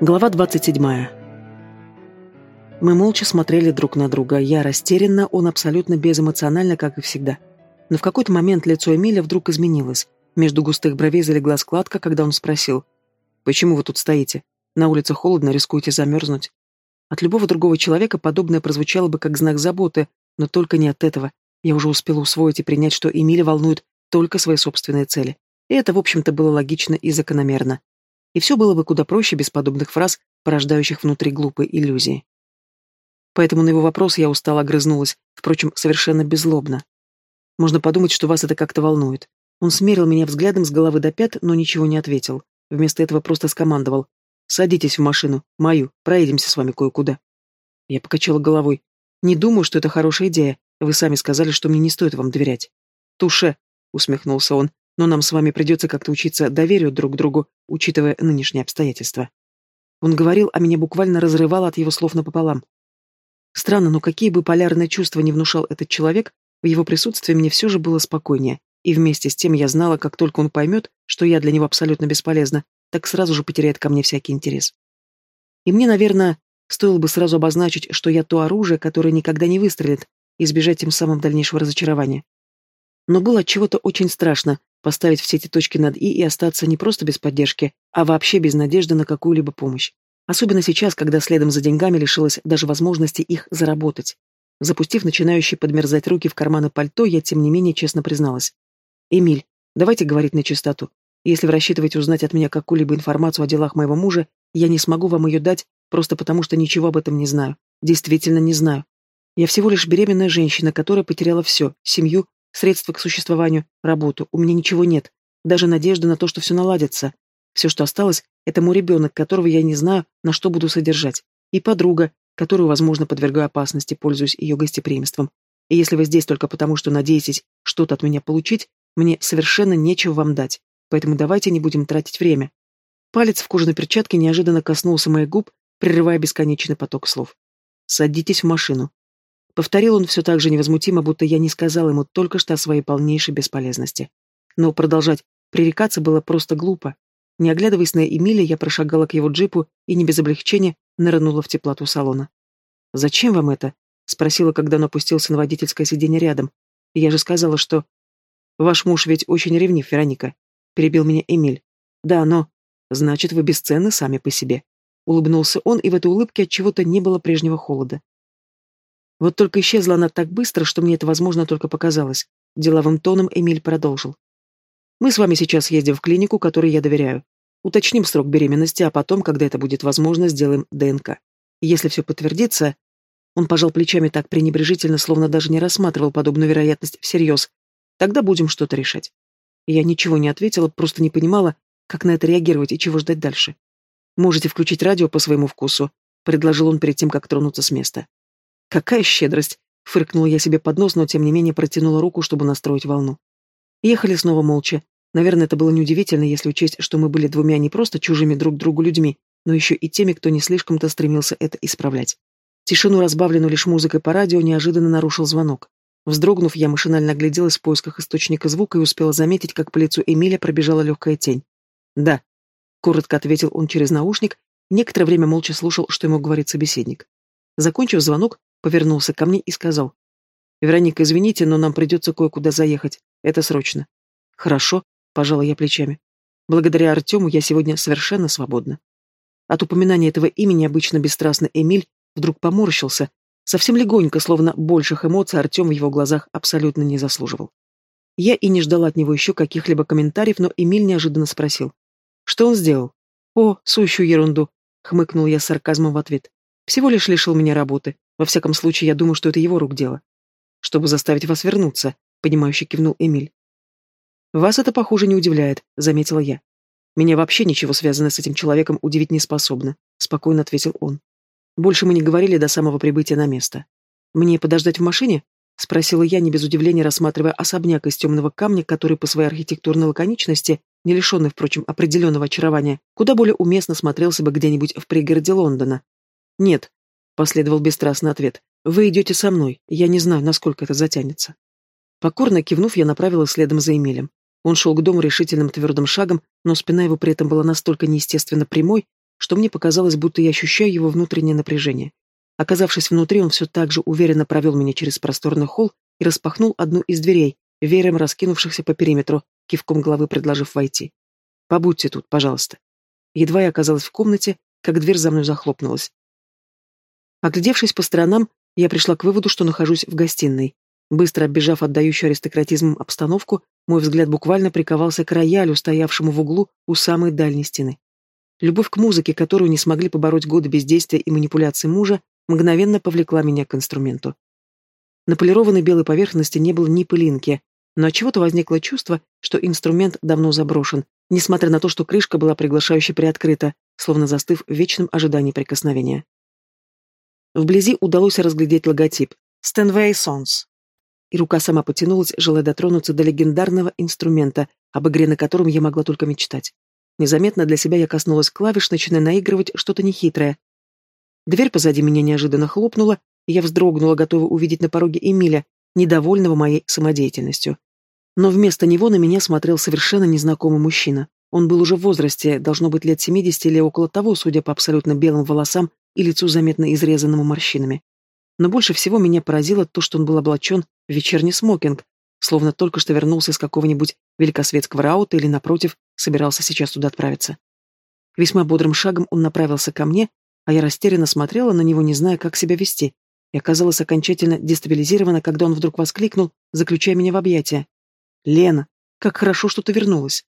Глава 27. Мы молча смотрели друг на друга. Я растерянно, он абсолютно безэмоционально, как и всегда. Но в какой-то момент лицо Эмиля вдруг изменилось. Между густых бровей залегла складка, когда он спросил. «Почему вы тут стоите? На улице холодно, рискуете замерзнуть». От любого другого человека подобное прозвучало бы как знак заботы, но только не от этого. Я уже успела усвоить и принять, что Эмиля волнует только свои собственные цели. И это, в общем-то, было логично и закономерно и все было бы куда проще без подобных фраз, порождающих внутри глупые иллюзии. Поэтому на его вопрос я устало огрызнулась, впрочем, совершенно беззлобно. Можно подумать, что вас это как-то волнует. Он смерил меня взглядом с головы до пят, но ничего не ответил. Вместо этого просто скомандовал. «Садитесь в машину, мою, проедемся с вами кое-куда». Я покачала головой. «Не думаю, что это хорошая идея. Вы сами сказали, что мне не стоит вам доверять». «Туше», — усмехнулся он, но нам с вами придется как-то учиться доверию друг другу, учитывая нынешние обстоятельства. Он говорил, а меня буквально разрывало от его слов напополам. Странно, но какие бы полярные чувства не внушал этот человек, в его присутствии мне все же было спокойнее, и вместе с тем я знала, как только он поймет, что я для него абсолютно бесполезна, так сразу же потеряет ко мне всякий интерес. И мне, наверное, стоило бы сразу обозначить, что я то оружие, которое никогда не выстрелит, избежать тем самым дальнейшего разочарования. Но было от чего-то очень страшно, поставить все эти точки над «и» и остаться не просто без поддержки, а вообще без надежды на какую-либо помощь. Особенно сейчас, когда следом за деньгами лишилась даже возможности их заработать. Запустив начинающие подмерзать руки в карманы пальто, я, тем не менее, честно призналась. «Эмиль, давайте говорить на чистоту. Если вы рассчитываете узнать от меня какую-либо информацию о делах моего мужа, я не смогу вам ее дать, просто потому что ничего об этом не знаю. Действительно не знаю. Я всего лишь беременная женщина, которая потеряла все – семью, средства к существованию, работу. У меня ничего нет. Даже надежды на то, что все наладится. Все, что осталось, это мой ребенок, которого я не знаю, на что буду содержать. И подруга, которую, возможно, подвергаю опасности, пользуясь ее гостеприимством. И если вы здесь только потому, что надеетесь что-то от меня получить, мне совершенно нечего вам дать. Поэтому давайте не будем тратить время. Палец в кожаной перчатке неожиданно коснулся моих губ, прерывая бесконечный поток слов. «Садитесь в машину. Повторил он все так же невозмутимо, будто я не сказал ему только что о своей полнейшей бесполезности. Но продолжать пререкаться было просто глупо. Не оглядываясь на Эмилия, я прошагала к его джипу и не без облегчения нырнула в теплоту салона. «Зачем вам это?» — спросила, когда он опустился на водительское сиденье рядом. «Я же сказала, что...» «Ваш муж ведь очень ревнив, Вероника», — перебил меня Эмиль. «Да, но...» «Значит, вы бесценны сами по себе». Улыбнулся он, и в этой улыбке от чего-то не было прежнего холода. Вот только исчезла она так быстро, что мне это, возможно, только показалось. Деловым тоном Эмиль продолжил. Мы с вами сейчас едем в клинику, которой я доверяю. Уточним срок беременности, а потом, когда это будет возможно, сделаем ДНК. Если все подтвердится... Он пожал плечами так пренебрежительно, словно даже не рассматривал подобную вероятность всерьез. Тогда будем что-то решать. Я ничего не ответила, просто не понимала, как на это реагировать и чего ждать дальше. «Можете включить радио по своему вкусу», — предложил он перед тем, как тронуться с места. Какая щедрость! Фыркнула я себе под нос, но тем не менее протянула руку, чтобы настроить волну. Ехали снова молча. Наверное, это было неудивительно, если учесть, что мы были двумя не просто чужими друг другу людьми, но еще и теми, кто не слишком-то стремился это исправлять. Тишину, разбавленную лишь музыкой по радио, неожиданно нарушил звонок. Вздрогнув, я машинально огляделась в поисках источника звука и успела заметить, как по лицу Эмиля пробежала легкая тень. «Да», — коротко ответил он через наушник, некоторое время молча слушал, что ему говорит собеседник. Закончив звонок, повернулся ко мне и сказал. «Вероника, извините, но нам придется кое-куда заехать. Это срочно». «Хорошо», — пожала я плечами. «Благодаря Артему я сегодня совершенно свободна». От упоминания этого имени обычно бесстрастный Эмиль вдруг поморщился, совсем легонько, словно больших эмоций Артем в его глазах абсолютно не заслуживал. Я и не ждала от него еще каких-либо комментариев, но Эмиль неожиданно спросил. «Что он сделал?» «О, сущую ерунду», — хмыкнул я с сарказмом в ответ. «Всего лишь лишил меня работы. Во всяком случае, я думаю, что это его рук дело. Чтобы заставить вас вернуться, понимающе кивнул Эмиль. Вас это, похоже, не удивляет, заметила я. Меня вообще ничего связанное с этим человеком удивить не способно, спокойно ответил он. Больше мы не говорили до самого прибытия на место. Мне подождать в машине? спросила я, не без удивления рассматривая особняк из темного камня, который по своей архитектурной лаконичности, не лишенный, впрочем, определенного очарования, куда более уместно смотрелся бы где-нибудь в пригороде Лондона. Нет, Последовал бесстрастный ответ. «Вы идете со мной. Я не знаю, насколько это затянется». Покорно кивнув, я направилась следом за Эмилем. Он шел к дому решительным твердым шагом, но спина его при этом была настолько неестественно прямой, что мне показалось, будто я ощущаю его внутреннее напряжение. Оказавшись внутри, он все так же уверенно провел меня через просторный холл и распахнул одну из дверей, веером раскинувшихся по периметру, кивком головы предложив войти. «Побудьте тут, пожалуйста». Едва я оказалась в комнате, как дверь за мной захлопнулась. Оглядевшись по сторонам, я пришла к выводу, что нахожусь в гостиной. Быстро оббежав отдающую аристократизмом обстановку, мой взгляд буквально приковался к роялю, стоявшему в углу у самой дальней стены. Любовь к музыке, которую не смогли побороть годы бездействия и манипуляций мужа, мгновенно повлекла меня к инструменту. На полированной белой поверхности не было ни пылинки, но отчего-то возникло чувство, что инструмент давно заброшен, несмотря на то, что крышка была приглашающе приоткрыта, словно застыв в вечном ожидании прикосновения. Вблизи удалось разглядеть логотип «Stanway Sons», и рука сама потянулась, желая дотронуться до легендарного инструмента, об игре на котором я могла только мечтать. Незаметно для себя я коснулась клавиш, начиная наигрывать что-то нехитрое. Дверь позади меня неожиданно хлопнула, и я вздрогнула, готова увидеть на пороге Эмиля, недовольного моей самодеятельностью. Но вместо него на меня смотрел совершенно незнакомый мужчина. Он был уже в возрасте, должно быть лет 70 или около того, судя по абсолютно белым волосам и лицу заметно изрезанному морщинами. Но больше всего меня поразило то, что он был облачен в вечерний смокинг, словно только что вернулся из какого-нибудь великосветского раута или, напротив, собирался сейчас туда отправиться. Весьма бодрым шагом он направился ко мне, а я растерянно смотрела на него, не зная, как себя вести, и оказалась окончательно дестабилизирована, когда он вдруг воскликнул, заключая меня в объятия. «Лена, как хорошо, что ты вернулась!»